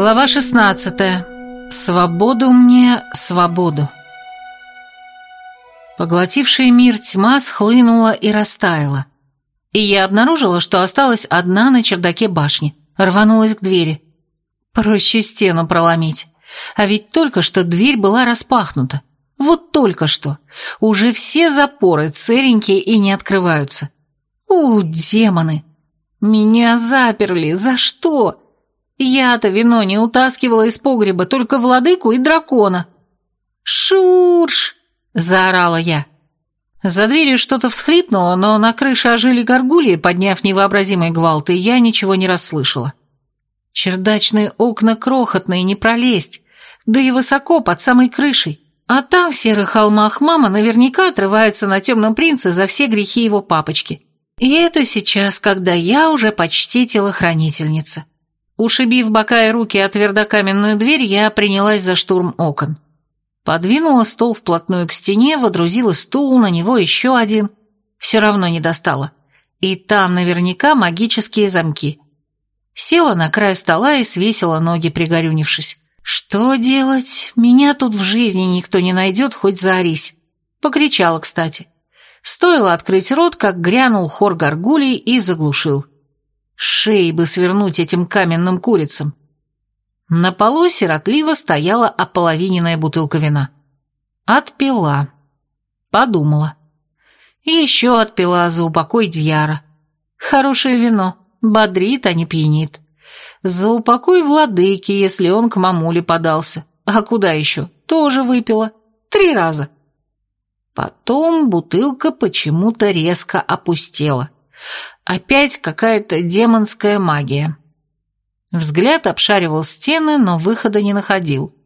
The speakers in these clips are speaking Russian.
Глава 16. Свободу мне, свободу. Поглотившая мир тьма схлынула и растаяла. И я обнаружила, что осталась одна на чердаке башни. Рванулась к двери. Проще стену проломить. А ведь только что дверь была распахнута. Вот только что. Уже все запоры целенькие и не открываются. У, демоны! Меня заперли. За что? Я-то вино не утаскивала из погреба, только владыку и дракона. «Шурш!» – заорала я. За дверью что-то всхлипнуло, но на крыше ожили горгульи, подняв невообразимый гвалт, и я ничего не расслышала. Чердачные окна крохотные, не пролезть, да и высоко, под самой крышей. А там, в серых холмах, мама наверняка отрывается на темном принце за все грехи его папочки. И это сейчас, когда я уже почти телохранительница. Ушибив бока и руки от твердокаменную дверь, я принялась за штурм окон. Подвинула стол вплотную к стене, водрузила стул, на него еще один. Все равно не достала. И там наверняка магические замки. Села на край стола и свесила ноги, пригорюнившись. «Что делать? Меня тут в жизни никто не найдет, хоть заорись». Покричала, кстати. Стоило открыть рот, как грянул хор горгулей и заглушил. Шеи бы свернуть этим каменным курицам. На полу сиротливо стояла ополовиненная бутылка вина. Отпила. Подумала. И еще отпила за упокой Дьяра. Хорошее вино. Бодрит, а не пьянит. За упокой владыки, если он к мамуле подался. А куда еще? Тоже выпила. Три раза. Потом бутылка почему-то резко опустела. Опять какая-то демонская магия. Взгляд обшаривал стены, но выхода не находил.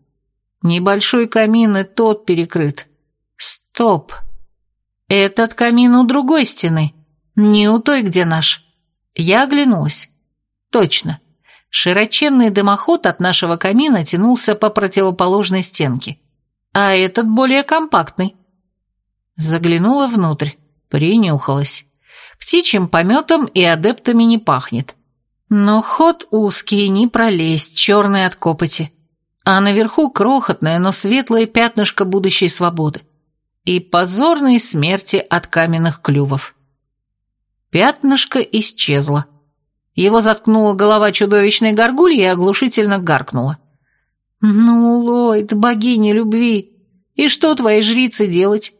Небольшой камин и тот перекрыт. Стоп. Этот камин у другой стены. Не у той, где наш. Я оглянулась. Точно. Широченный дымоход от нашего камина тянулся по противоположной стенке. А этот более компактный. Заглянула внутрь. Принюхалась. Птичьим пометом и адептами не пахнет. Но ход узкий, не пролезть, черный от копоти. А наверху крохотное, но светлое пятнышко будущей свободы. И позорной смерти от каменных клювов. Пятнышко исчезло. Его заткнула голова чудовищной горгульи и оглушительно гаркнула. «Ну, Ллойд, богиня любви, и что твоей жрице делать?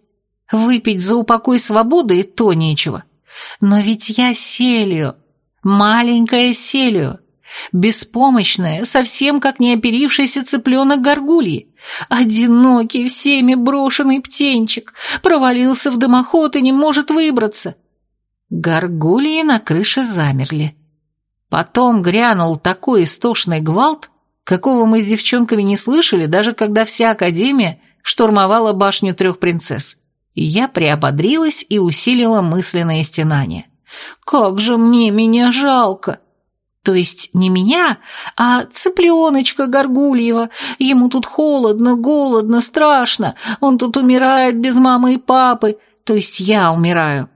Выпить за упокой свободы и то нечего. Но ведь я Селио, маленькая Селио, беспомощная, совсем как неоперившийся цыпленок горгульи, одинокий, всеми брошенный птенчик, провалился в дымоход и не может выбраться. Горгульи на крыше замерли. Потом грянул такой истошный гвалт, какого мы с девчонками не слышали, даже когда вся Академия штурмовала башню трех принцесс. Я приободрилась и усилила мысленное стенание. «Как же мне меня жалко!» То есть не меня, а цыпленочка Горгульева. Ему тут холодно, голодно, страшно. Он тут умирает без мамы и папы. То есть я умираю.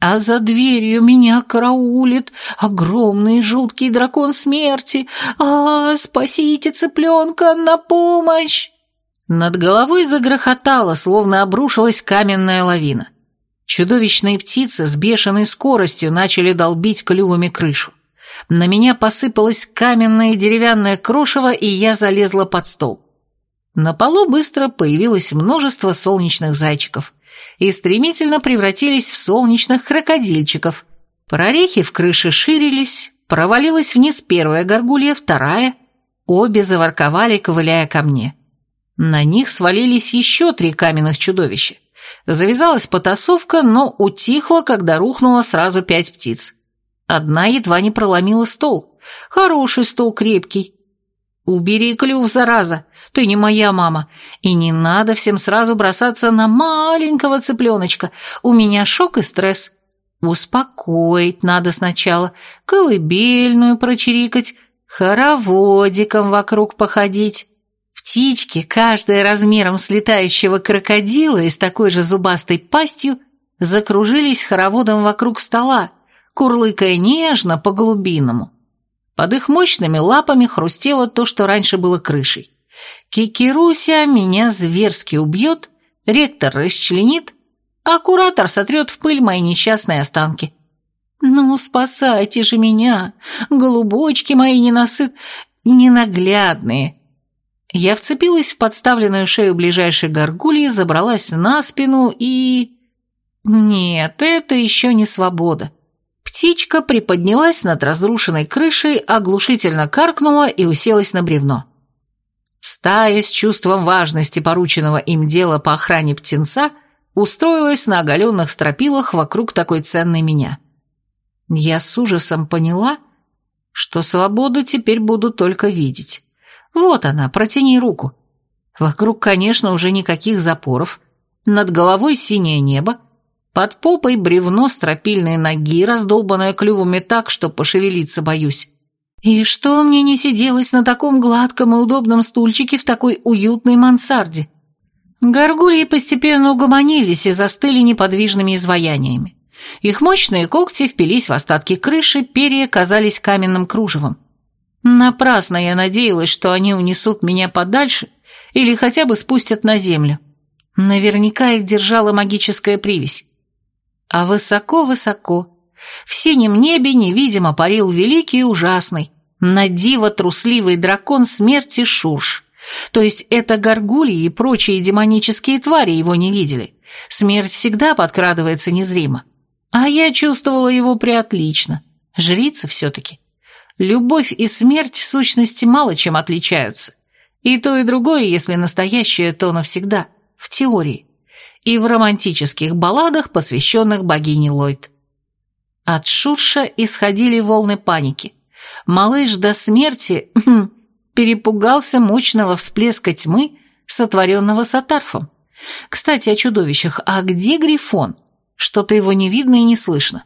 А за дверью меня караулит огромный жуткий дракон смерти. А, спасите цыпленка, на помощь! Над головой загрохотало, словно обрушилась каменная лавина. Чудовищные птицы с бешеной скоростью начали долбить клювами крышу. На меня посыпалось каменное деревянное крошево, и я залезла под стол. На полу быстро появилось множество солнечных зайчиков и стремительно превратились в солнечных крокодильчиков. Прорехи в крыше ширились, провалилась вниз первая горгулья, вторая. Обе заворковали, ковыляя ко мне. На них свалились еще три каменных чудовища. Завязалась потасовка, но утихла, когда рухнуло сразу пять птиц. Одна едва не проломила стол. Хороший стол, крепкий. «Убери клюв, зараза! Ты не моя мама. И не надо всем сразу бросаться на маленького цыпленочка. У меня шок и стресс. Успокоить надо сначала, колыбельную прочирикать, хороводиком вокруг походить». Птички, каждая размером с летающего крокодила и с такой же зубастой пастью, закружились хороводом вокруг стола, курлыкая нежно по-голубиному. Под их мощными лапами хрустело то, что раньше было крышей. Кикируся меня зверски убьет, ректор расчленит, а куратор сотрет в пыль мои несчастные останки. Ну, спасайте же меня, голубочки мои ненасыт... ненаглядные. Я вцепилась в подставленную шею ближайшей горгульи, забралась на спину и... Нет, это еще не свобода. Птичка приподнялась над разрушенной крышей, оглушительно каркнула и уселась на бревно. Стая с чувством важности порученного им дела по охране птенца устроилась на оголенных стропилах вокруг такой ценной меня. Я с ужасом поняла, что свободу теперь буду только видеть. Вот она, протяни руку. Вокруг, конечно, уже никаких запоров. Над головой синее небо. Под попой бревно стропильной ноги, раздолбанное клювами так, что пошевелиться боюсь. И что мне не сиделось на таком гладком и удобном стульчике в такой уютной мансарде? Горгульи постепенно угомонились и застыли неподвижными изваяниями. Их мощные когти впились в остатки крыши, перья казались каменным кружевом. Напрасно я надеялась, что они унесут меня подальше или хотя бы спустят на землю. Наверняка их держала магическая привязь. А высоко-высоко, в синем небе невидимо парил великий и ужасный, на диво трусливый дракон смерти Шурш. То есть это горгульи и прочие демонические твари его не видели. Смерть всегда подкрадывается незримо. А я чувствовала его приотлично. Жрица все-таки. Любовь и смерть в сущности мало чем отличаются. И то, и другое, если настоящее, то навсегда, в теории. И в романтических балладах, посвященных богине Ллойд. От Шурша исходили волны паники. Малыш до смерти хм, перепугался мощного всплеска тьмы, сотворенного Сатарфом. Кстати, о чудовищах. А где Грифон? Что-то его не видно и не слышно.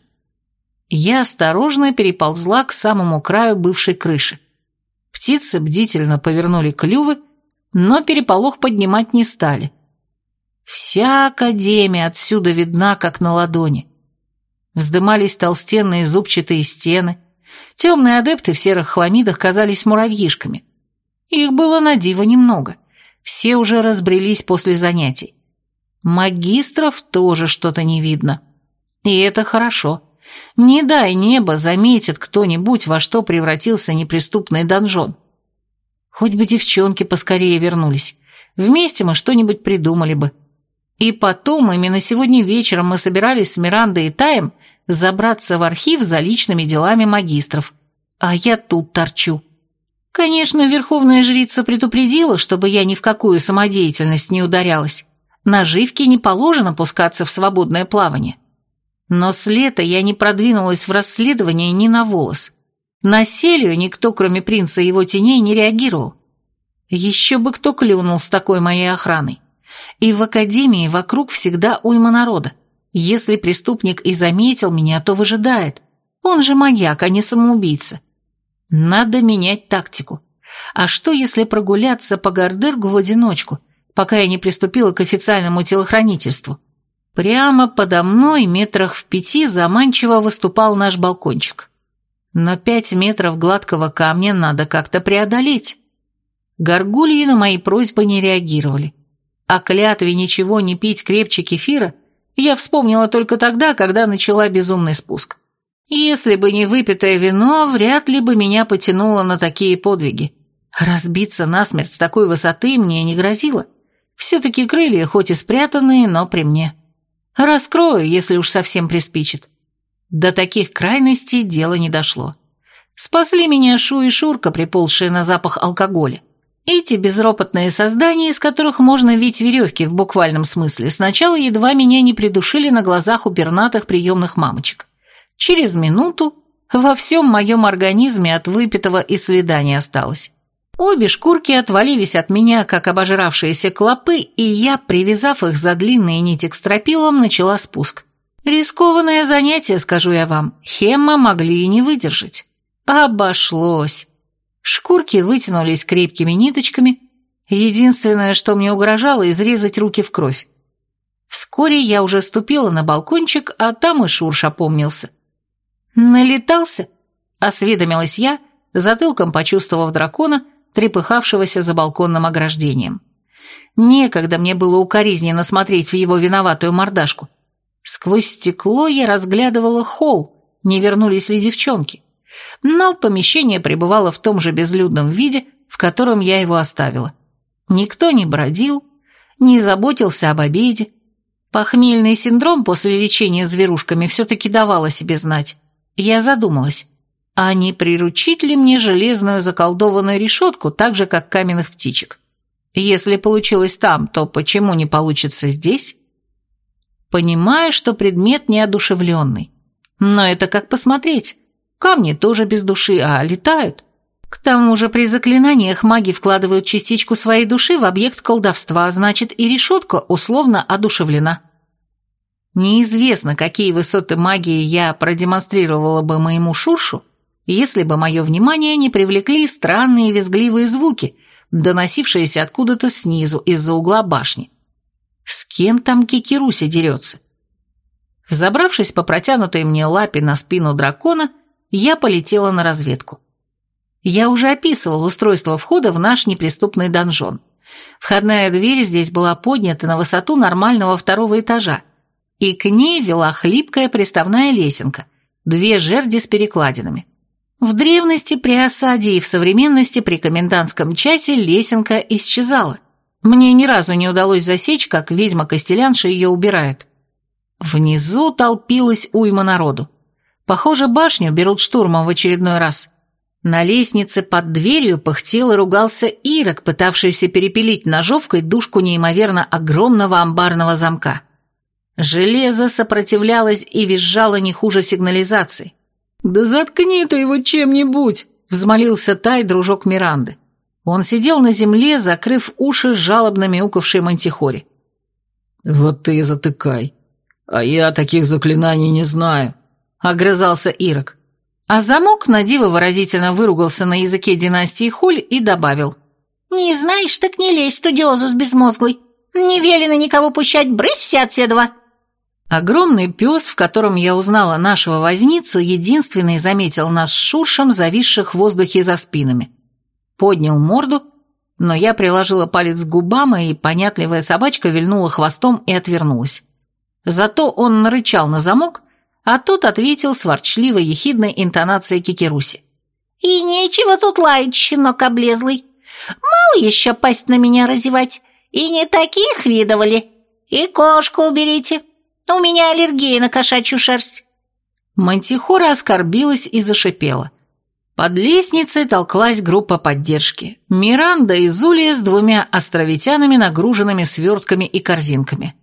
Я осторожно переползла к самому краю бывшей крыши. Птицы бдительно повернули клювы, но переполох поднимать не стали. Вся академия отсюда видна, как на ладони. Вздымались толстенные зубчатые стены, темные адепты в серых хламидах казались муравьишками. Их было на диво немного, все уже разбрелись после занятий. Магистров тоже что-то не видно. И это хорошо. Не дай небо заметит кто-нибудь, во что превратился неприступный донжон. Хоть бы девчонки поскорее вернулись. Вместе мы что-нибудь придумали бы. И потом, именно сегодня вечером мы собирались с Мирандой и Таем забраться в архив за личными делами магистров. А я тут торчу. Конечно, верховная жрица предупредила, чтобы я ни в какую самодеятельность не ударялась. Наживке не положено пускаться в свободное плавание. Но с лета я не продвинулась в расследовании ни на волос. На Селию никто, кроме принца и его теней, не реагировал. Еще бы кто клюнул с такой моей охраной. И в академии вокруг всегда уйма народа. Если преступник и заметил меня, то выжидает. Он же маньяк, а не самоубийца. Надо менять тактику. А что, если прогуляться по Гардергу в одиночку, пока я не приступила к официальному телохранительству. Прямо подо мной, метрах в пяти, заманчиво выступал наш балкончик. Но пять метров гладкого камня надо как-то преодолеть. Горгульи на мои просьбы не реагировали. О клятве ничего не пить крепче кефира я вспомнила только тогда, когда начала безумный спуск. Если бы не выпитое вино, вряд ли бы меня потянуло на такие подвиги. Разбиться насмерть с такой высоты мне не грозило. Все-таки крылья хоть и спрятанные, но при мне. Раскрою, если уж совсем приспичит. До таких крайностей дело не дошло. Спасли меня Шу и Шурка, приползшие на запах алкоголя. Эти безропотные создания, из которых можно вить веревки в буквальном смысле, сначала едва меня не придушили на глазах у пернатых приемных мамочек. Через минуту во всем моем организме от выпитого и следа не осталось. Обе шкурки отвалились от меня, как обожравшиеся клопы, и я, привязав их за длинные нити к стропилам, начала спуск. Рискованное занятие, скажу я вам, Хемма могли и не выдержать. Обошлось. Шкурки вытянулись крепкими ниточками. Единственное, что мне угрожало, изрезать руки в кровь. Вскоре я уже ступила на балкончик, а там и Шурш опомнился. «Налетался?» — осведомилась я, затылком почувствовав дракона, трепыхавшегося за балконным ограждением. Некогда мне было укоризненно смотреть в его виноватую мордашку. Сквозь стекло я разглядывала холл, не вернулись ли девчонки. Но помещение пребывало в том же безлюдном виде, в котором я его оставила. Никто не бродил, не заботился об обеде. Похмельный синдром после лечения зверушками все-таки давал о себе знать. Я задумалась, а не приручить ли мне железную заколдованную решетку так же, как каменных птичек? Если получилось там, то почему не получится здесь? Понимаю, что предмет неодушевленный. Но это как посмотреть. Камни тоже без души, а летают. К тому же при заклинаниях маги вкладывают частичку своей души в объект колдовства, а значит и решетка условно одушевлена. Неизвестно, какие высоты магии я продемонстрировала бы моему Шуршу, если бы мое внимание не привлекли странные визгливые звуки, доносившиеся откуда-то снизу, из-за угла башни. С кем там Кикируся дерется? Взобравшись по протянутой мне лапе на спину дракона, я полетела на разведку. Я уже описывал устройство входа в наш неприступный донжон. Входная дверь здесь была поднята на высоту нормального второго этажа, и к ней вела хлипкая приставная лесенка, две жерди с перекладинами. В древности при осаде и в современности при комендантском часе лесенка исчезала. Мне ни разу не удалось засечь, как ведьма-костелянша ее убирает. Внизу толпилась уйма народу. Похоже, башню берут штурмом в очередной раз. На лестнице под дверью пыхтел и ругался Ирок, пытавшийся перепилить ножовкой дужку неимоверно огромного амбарного замка. Железо сопротивлялось и визжало не хуже сигнализации. «Да заткни ты его чем-нибудь!» — взмолился Тай, дружок Миранды. Он сидел на земле, закрыв уши жалобно мяукавшей мантихоре. «Вот ты и затыкай. А я таких заклинаний не знаю», — огрызался Ирок. А замок на диво выразительно выругался на языке династии Хуль и добавил. «Не знаешь, так не лезь, студиозус безмозглый. Не велено никого пущать, брысь все отседова». Огромный пес, в котором я узнала нашего возницу, единственный заметил нас с Шуршем, зависших в воздухе за спинами. Поднял морду, но я приложила палец к губам, и понятливая собачка вильнула хвостом и отвернулась. Зато он нарычал на замок, а тот ответил с ворчливой ехидной интонацией Кикеруси. «И нечего тут лаять, щенок облезлый. Мало еще пасть на меня разевать, и не таких видывали. И кошку уберите, у меня аллергия на кошачью шерсть». Мантихора оскорбилась и зашипела. Под лестницей толклась группа поддержки. Миранда и Зулия с двумя островитянами, нагруженными свертками и корзинками.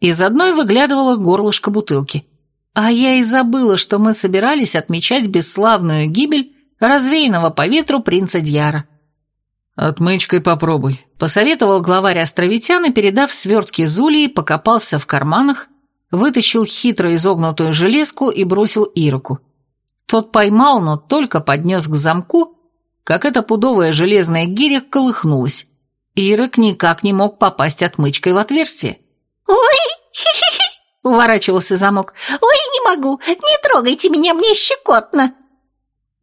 Из одной выглядывала горлышко бутылки. А я и забыла, что мы собирались отмечать бесславную гибель развеянного по ветру принца Дьяра. «Отмычкой попробуй», — посоветовал главарь островитян и, передав свертки Зулии, покопался в карманах, вытащил хитро изогнутую железку и бросил Ироку. Тот поймал, но только поднес к замку, как эта пудовая железная гиря колыхнулась. Ирок никак не мог попасть отмычкой в отверстие. «Ой!» Уворачивался замок. «Ой, не могу! Не трогайте меня, мне щекотно!»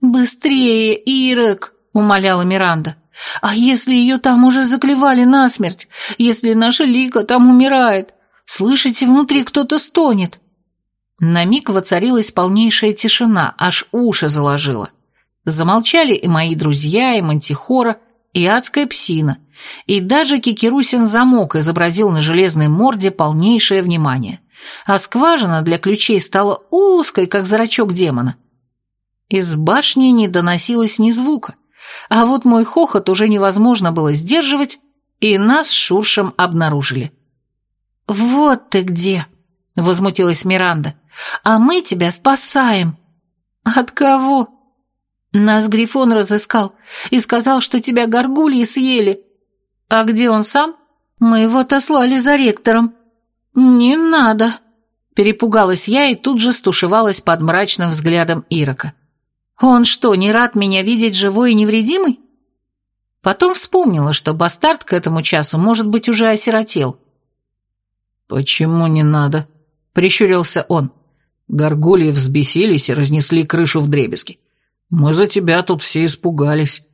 «Быстрее, Ирек!» — умоляла Миранда. «А если ее там уже заклевали насмерть? Если наша Лика там умирает? Слышите, внутри кто-то стонет?» На миг воцарилась полнейшая тишина, аж уши заложила. Замолчали и мои друзья, и Мантихора, и адская псина, и даже Кикерусин замок изобразил на железной морде полнейшее внимание а скважина для ключей стала узкой, как зрачок демона. Из башни не доносилось ни звука, а вот мой хохот уже невозможно было сдерживать, и нас Шуршем обнаружили. «Вот ты где!» — возмутилась Миранда. «А мы тебя спасаем!» «От кого?» «Нас Грифон разыскал и сказал, что тебя горгульи съели». «А где он сам?» «Мы его отослали за ректором». «Не надо!» Перепугалась я и тут же стушевалась под мрачным взглядом Ирока. «Он что, не рад меня видеть живой и невредимой?» Потом вспомнила, что бастард к этому часу, может быть, уже осиротел. «Почему не надо?» — прищурился он. Горгульи взбесились и разнесли крышу в дребезги. Мы за тебя тут все испугались.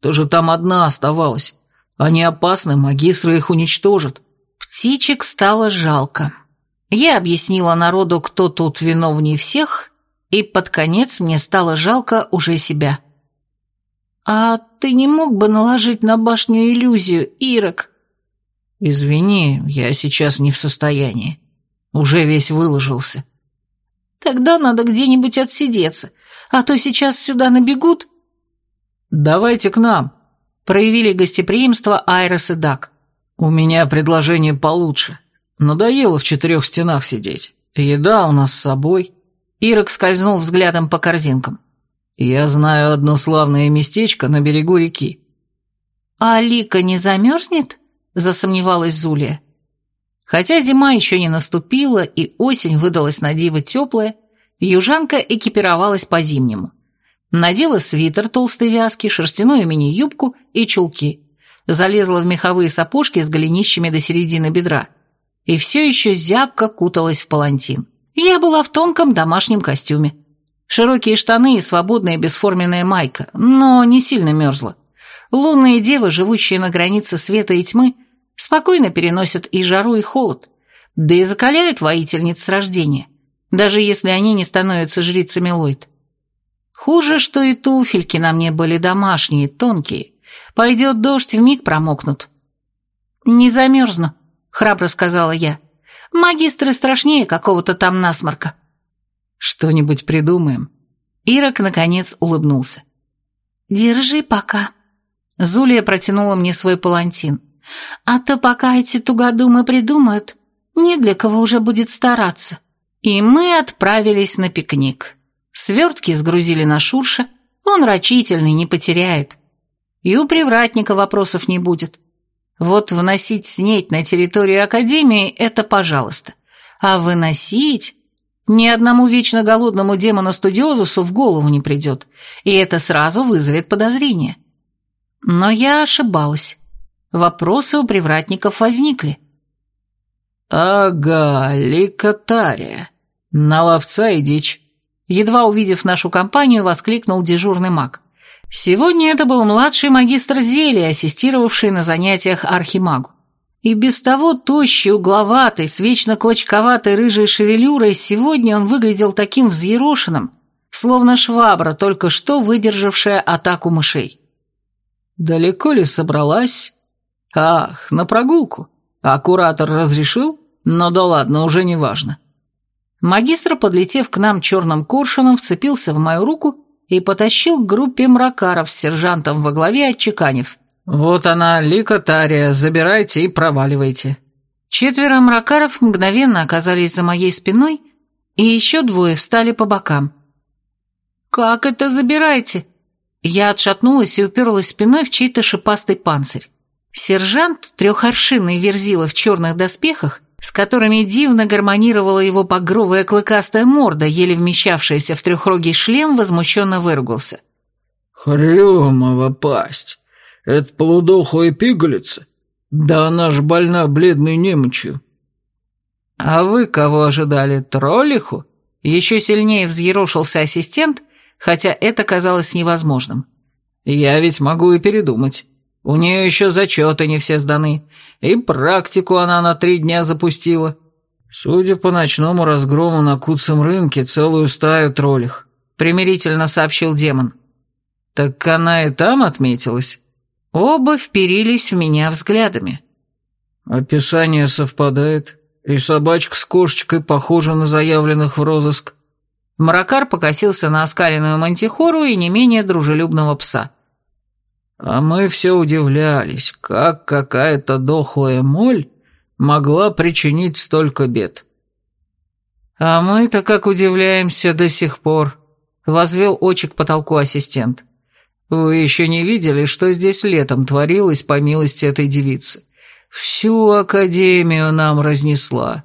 Ты же там одна оставалась. Они опасны, магистры их уничтожат». Птичек стало жалко. Я объяснила народу, кто тут виновнее всех, и под конец мне стало жалко уже себя. «А ты не мог бы наложить на башню иллюзию, Ирок?» «Извини, я сейчас не в состоянии. Уже весь выложился». «Тогда надо где-нибудь отсидеться, а то сейчас сюда набегут». «Давайте к нам», — проявили гостеприимство Айрос и Дак. «У меня предложение получше. Надоело в четырех стенах сидеть. Еда у нас с собой». Ирок скользнул взглядом по корзинкам. «Я знаю одно славное местечко на берегу реки». «А Лика не замерзнет?» – засомневалась Зулия. Хотя зима еще не наступила и осень выдалась на диво теплая, южанка экипировалась по-зимнему. Надела свитер толстой вязки, шерстяную мини-юбку и чулки. Залезла в меховые сапожки с голенищами до середины бедра. И все еще зябко куталась в палантин. Я была в тонком домашнем костюме. Широкие штаны и свободная бесформенная майка, но не сильно мерзла. Лунные девы, живущие на границе света и тьмы, спокойно переносят и жару, и холод, да и закаляют воительниц с рождения, даже если они не становятся жрицами Ллойд. Хуже, что и туфельки на мне были домашние, тонкие. Пойдет дождь, вмиг промокнут. «Не замерзну», — храбро сказала я. «Магистры страшнее какого-то там насморка». «Что-нибудь придумаем?» Ирок, наконец, улыбнулся. «Держи пока». Зулия протянула мне свой палантин. «А то пока эти тугодумы придумают, не для кого уже будет стараться». И мы отправились на пикник. Свертки сгрузили на Шурша, он рачительный, не потеряет. И у привратника вопросов не будет. Вот вносить снеть на территорию Академии – это пожалуйста. А выносить... Ни одному вечно голодному демону-студиозусу в голову не придет, и это сразу вызовет подозрение. Но я ошибалась. Вопросы у привратников возникли. «Ага, ликотария. На ловца и дичь едва увидев нашу компанию, воскликнул дежурный маг. Сегодня это был младший магистр зелья, ассистировавший на занятиях архимагу. И без того тощий, угловатый, с вечно клочковатой рыжей шевелюрой, сегодня он выглядел таким взъерошенным, словно швабра, только что выдержавшая атаку мышей. «Далеко ли собралась?» «Ах, на прогулку. А куратор разрешил? Ну да ладно, уже не важно. Магистр, подлетев к нам черным коршуном, вцепился в мою руку и потащил к группе мракаров с сержантом во главе, отчеканив. «Вот она, ликотария, забирайте и проваливайте». Четверо мракаров мгновенно оказались за моей спиной, и еще двое встали по бокам. «Как это забирайте?» Я отшатнулась и уперлась спиной в чей-то шипастый панцирь. Сержант, трехоршинный верзила в черных доспехах, с которыми дивно гармонировала его багровая клыкастая морда, еле вмещавшаяся в трехрогий шлем, возмущенно выругался. «Хрюмова пасть! Это полудохлая пигалица? Да она ж больна бледной немочью!» «А вы кого ожидали? Троллиху?» Еще сильнее взъерошился ассистент, хотя это казалось невозможным. «Я ведь могу и передумать. У нее еще зачеты не все сданы, и практику она на три дня запустила. Судя по ночному разгрому на куцем рынке, целую стаю троллих», — примирительно сообщил демон. «Так она и там отметилась?» Оба вперились в меня взглядами. «Описание совпадает, и собачка с кошечкой похожа на заявленных в розыск». Маракар покосился на оскаленную мантихору и не менее дружелюбного пса. А мы все удивлялись, как какая-то дохлая моль могла причинить столько бед. А мы-то как удивляемся до сих пор, возвел очи к потолку ассистент. Вы еще не видели, что здесь летом творилось по милости этой девицы? Всю академию нам разнесла.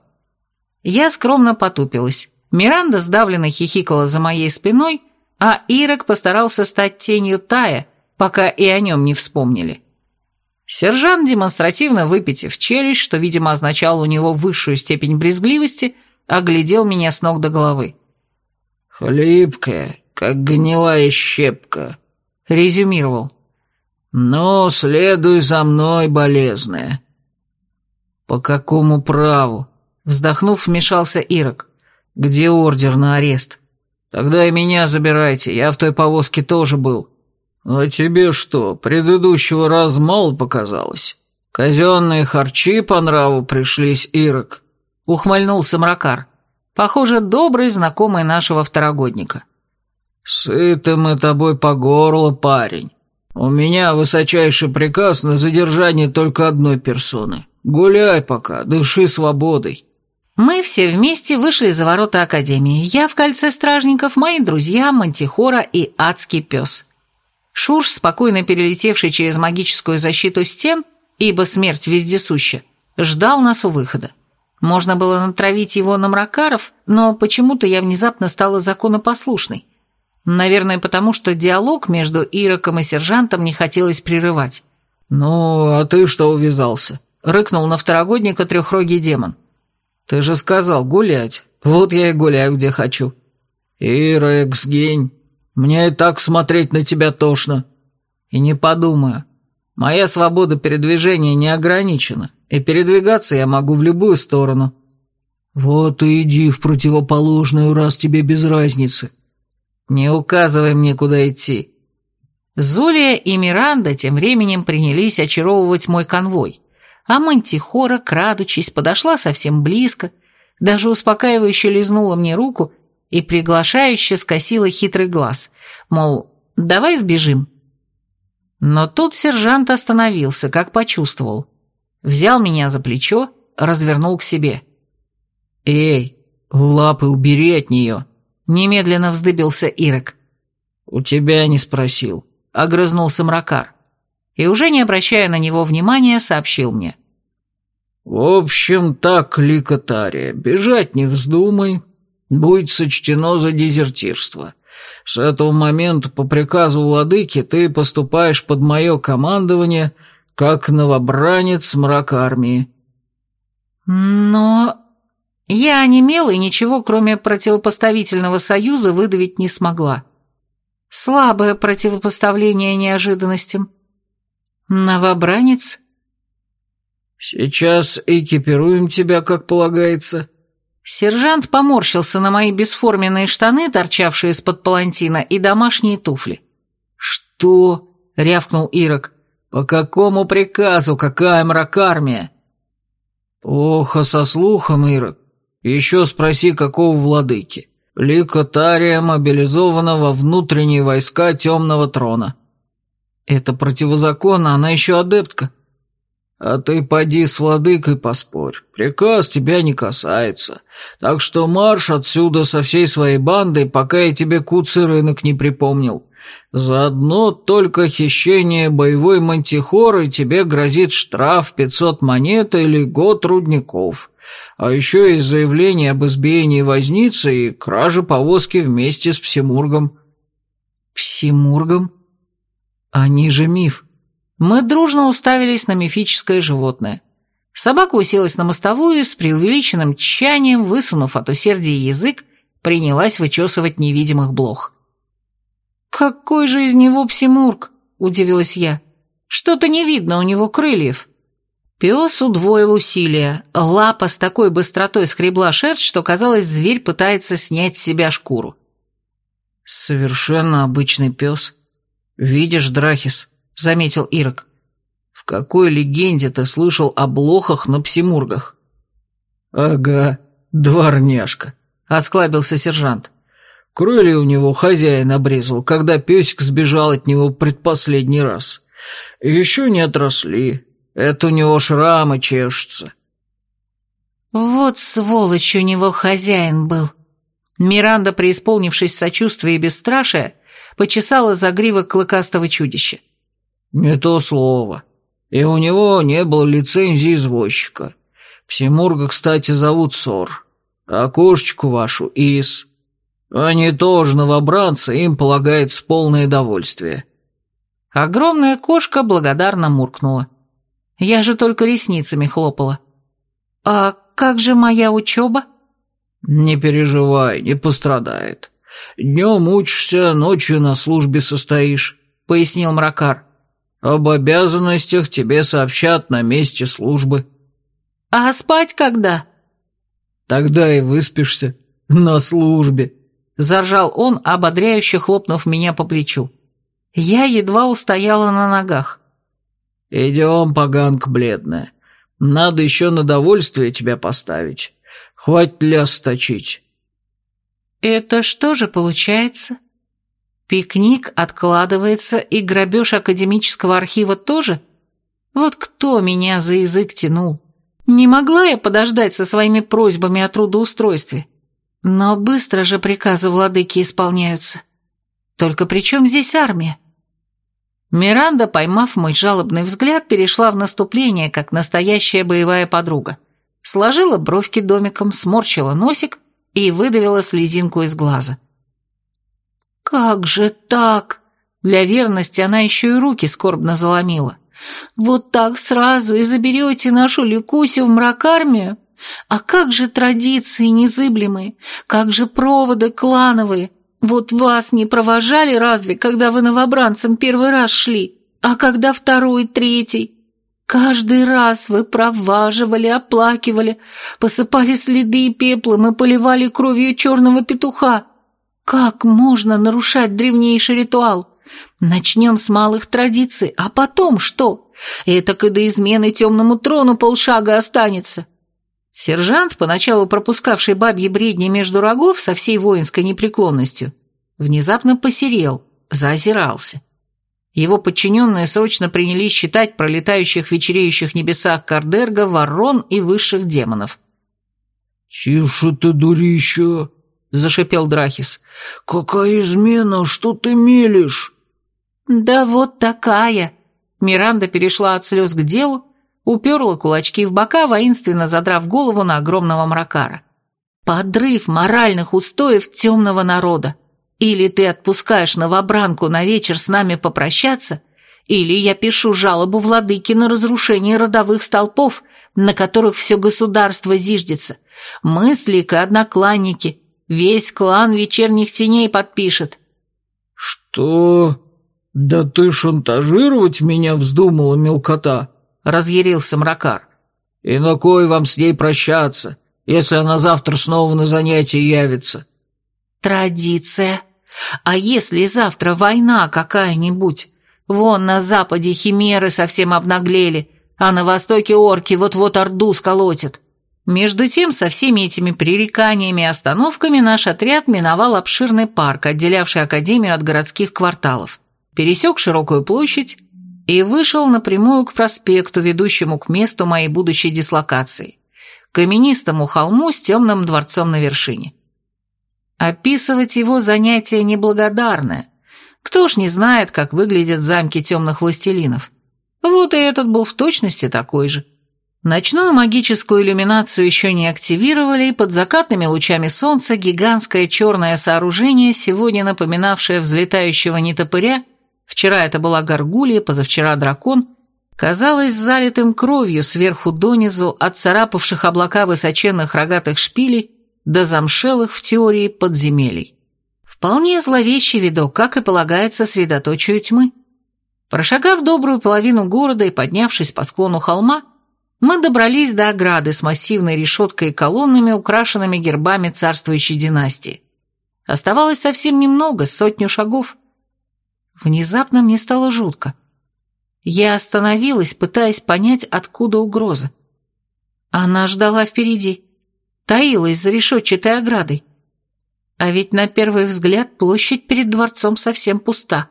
Я скромно потупилась. Миранда сдавленно хихикала за моей спиной, а Ирок постарался стать тенью Тая, пока и о нем не вспомнили. Сержант, демонстративно выпитив челюсть, что, видимо, означало у него высшую степень брезгливости, оглядел меня с ног до головы. «Хлипкая, как гнилая щепка», — резюмировал. «Ну, следуй за мной, болезная». «По какому праву?» — вздохнув, вмешался Ирок. «Где ордер на арест?» «Тогда и меня забирайте, я в той повозке тоже был». «А тебе что, предыдущего раза мало показалось? Казенные харчи по нраву пришлись, Ирок?» — ухмыльнулся Мракар. Похоже, добрый знакомый нашего второгодника. «Сыты мы тобой по горло, парень. У меня высочайший приказ на задержание только одной персоны. Гуляй пока, дыши свободой». Мы все вместе вышли за ворота Академии. Я в кольце стражников, мои друзья, Мантихора и адский пес. Шурш, спокойно перелетевший через магическую защиту стен, ибо смерть вездесуща, ждал нас у выхода. Можно было натравить его на мракаров, но почему-то я внезапно стала законопослушной. Наверное, потому что диалог между Ироком и сержантом не хотелось прерывать. «Ну, а ты что увязался?» — рыкнул на второгодника трехрогий демон. «Ты же сказал гулять. Вот я и гуляю, где хочу». «Ирекс, гень, мне и так смотреть на тебя тошно». «И не подумаю. Моя свобода передвижения не ограничена, и передвигаться я могу в любую сторону». «Вот и иди в противоположную, раз тебе без разницы». «Не указывай мне, куда идти». Зулия и Миранда тем временем принялись очаровывать мой конвой а Мантихора, крадучись, подошла совсем близко, даже успокаивающе лизнула мне руку и приглашающе скосила хитрый глаз, мол, давай сбежим. Но тут сержант остановился, как почувствовал. Взял меня за плечо, развернул к себе. «Эй, лапы убери от нее!» Немедленно вздыбился Ирок. «У тебя не спросил», — огрызнулся Мракар и, уже не обращая на него внимания, сообщил мне. «В общем, так, Ликотария, бежать не вздумай, будет сочтено за дезертирство. С этого момента по приказу владыки ты поступаешь под мое командование, как новобранец мрак армии». «Но...» Я онемела и ничего, кроме противопоставительного союза, выдавить не смогла. Слабое противопоставление неожиданностям. «Новобранец?» «Сейчас экипируем тебя, как полагается». Сержант поморщился на мои бесформенные штаны, торчавшие из-под палантина, и домашние туфли. «Что?» — рявкнул Ирок. «По какому приказу? Какая мракармия?» «Плохо со слухом, Ирок. Еще спроси, какого владыки. Ликотария мобилизована во внутренние войска Темного Трона». «Это противозаконно, она еще адептка». «А ты поди с владыкой поспорь. Приказ тебя не касается. Так что марш отсюда со всей своей бандой, пока я тебе куцый рынок не припомнил. Заодно только хищение боевой мантихоры тебе грозит штраф 500 монет или год рудников. А еще и заявление об избиении возницы и краже повозки вместе с Псимургом». «Псимургом?» Они же миф. Мы дружно уставились на мифическое животное. Собака уселась на мостовую с преувеличенным тщанием, высунув от усердия язык, принялась вычесывать невидимых блох. «Какой же из него псимург?» – удивилась я. «Что-то не видно у него крыльев». Пес удвоил усилия. Лапа с такой быстротой скребла шерсть, что, казалось, зверь пытается снять с себя шкуру. «Совершенно обычный пес», «Видишь, Драхис», — заметил Ирок, — «в какой легенде ты слышал о блохах на псимургах?» «Ага, дворняжка», — осклабился сержант. «Крылья у него хозяин обрезал, когда песик сбежал от него предпоследний раз. Еще не отросли, это у него шрамы чешутся». «Вот сволочь у него хозяин был». Миранда, преисполнившись сочувствия и бесстрашия, почесала загривок клыкастого чудища. «Не то слово. И у него не было лицензии извозчика. Псимурга, кстати, зовут Сор, а кошечку вашу — Ис. Они тоже новобранцы, им полагается полное довольствие». Огромная кошка благодарно муркнула. Я же только ресницами хлопала. «А как же моя учеба?» «Не переживай, не пострадает. Днем учишься, ночью на службе состоишь», — пояснил Мракар. «Об обязанностях тебе сообщат на месте службы». «А спать когда?» «Тогда и выспишься. На службе», — заржал он, ободряюще хлопнув меня по плечу. Я едва устояла на ногах. «Идем, поганка бледная. Надо еще на довольствие тебя поставить. Хватит ляс точить». «Это что же получается? Пикник откладывается, и грабеж академического архива тоже? Вот кто меня за язык тянул? Не могла я подождать со своими просьбами о трудоустройстве. Но быстро же приказы владыки исполняются. Только при чем здесь армия? Миранда, поймав мой жалобный взгляд, перешла в наступление, как настоящая боевая подруга. Сложила бровки домиком, сморщила носик и выдавила слезинку из глаза. «Как же так?» Для верности она еще и руки скорбно заломила. «Вот так сразу и заберете нашу Ликусю в мракармию? А как же традиции незыблемые? Как же проводы клановые? Вот вас не провожали разве, когда вы новобранцем первый раз шли, а когда второй, третий? Каждый раз вы проваживали, оплакивали, посыпали следы пеплом и поливали кровью черного петуха. Как можно нарушать древнейший ритуал? Начнем с малых традиций, а потом что? Это когда измены темному трону полшага останется. Сержант, поначалу пропускавший бабьи бредни между рогов со всей воинской непреклонностью, внезапно посерел, заозирался. Его подчиненные срочно принялись считать пролетающих в вечереющих небесах Кардерга, ворон и высших демонов. «Тише ты, дурища!» — зашипел Драхис. «Какая измена? Что ты мелешь?» «Да вот такая!» Миранда перешла от слез к делу, уперла кулачки в бока, воинственно задрав голову на огромного мракара. «Подрыв моральных устоев темного народа. Или ты отпускаешь новобранку на вечер с нами попрощаться, или я пишу жалобу владыке на разрушение родовых столпов, на которых все государство зиждется. Мысли-ка однокланники, весь клан вечерних теней подпишет». «Что? Да ты шантажировать меня вздумала, мелкота?» разъярился Мракар. «И на кой вам с ней прощаться, если она завтра снова на занятия явится?» «Традиция. А если завтра война какая-нибудь? Вон на западе химеры совсем обнаглели, а на востоке орки вот-вот орду сколотят». Между тем, со всеми этими пререканиями и остановками наш отряд миновал обширный парк, отделявший Академию от городских кварталов, пересек широкую площадь и вышел напрямую к проспекту, ведущему к месту моей будущей дислокации, каменистому холму с темным дворцом на вершине. Описывать его занятие неблагодарное. Кто ж не знает, как выглядят замки темных властелинов. Вот и этот был в точности такой же. Ночную магическую иллюминацию еще не активировали, и под закатными лучами солнца гигантское черное сооружение, сегодня напоминавшее взлетающего нетопыря, Вчера это была горгулья, позавчера дракон, казалось залитым кровью сверху донизу от царапавших облака высоченных рогатых шпилей до замшелых в теории подземелий. Вполне зловещий видок, как и полагается средоточию тьмы. Прошагав добрую половину города и поднявшись по склону холма, мы добрались до ограды с массивной решеткой и колоннами, украшенными гербами царствующей династии. Оставалось совсем немного, сотню шагов. Внезапно мне стало жутко. Я остановилась, пытаясь понять, откуда угроза. Она ждала впереди, таилась за решетчатой оградой. А ведь на первый взгляд площадь перед дворцом совсем пуста.